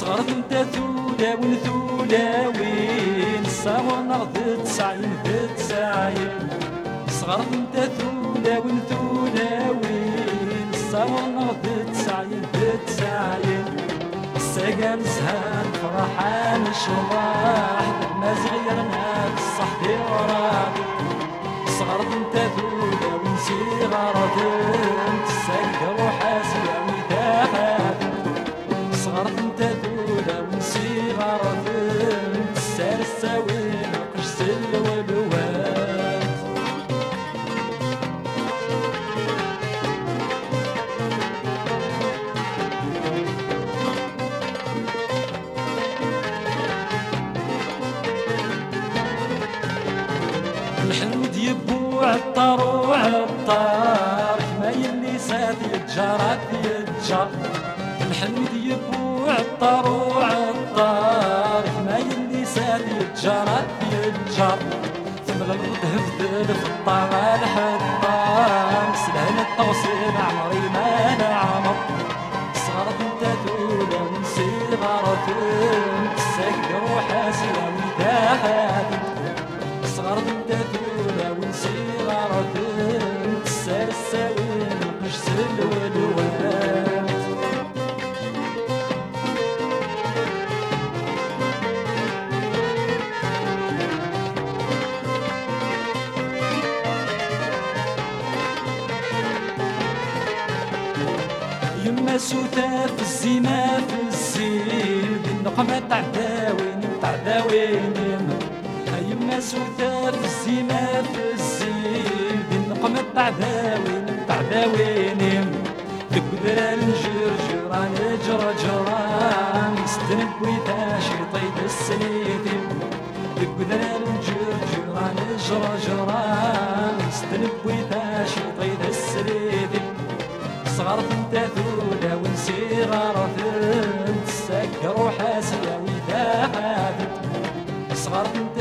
صغرت انت ثولا ونثولا وين؟ السما نغض تسعين تسعين. صغرت انت ثولا ونثولا وين؟ السما نغض تسعين تسعين. السقا نزهان فرحان شراح ما صغيرنا بالصحة وراضي صغرت انت ثولا ونسيغرت انت الحمد يبو عطار وعطار. ما يلي ساد يتجرد يتجر. الحمد يبو عطار وعطار. ما يلي ساد يتجرد يتجر. ثمن الغد هفدل في الطاغة الحطام. سلهل التوصيل عمري ما نعمر صغرت انت تولا ونسيغرت انت سكر وحاسيا يما سوتا في الزين. النقمة تاع داوين تاع داوين يما سوتا في الزين. النقمة تاع داوين تاع داوين تقدر نجر جران جرى جران. يستنب ويتاشي طيب السنيتين تقدر نجر جران جرى جران. يستنب ويتاشي ونسيغرت انت سكر وحاسيا ويداخل صغرت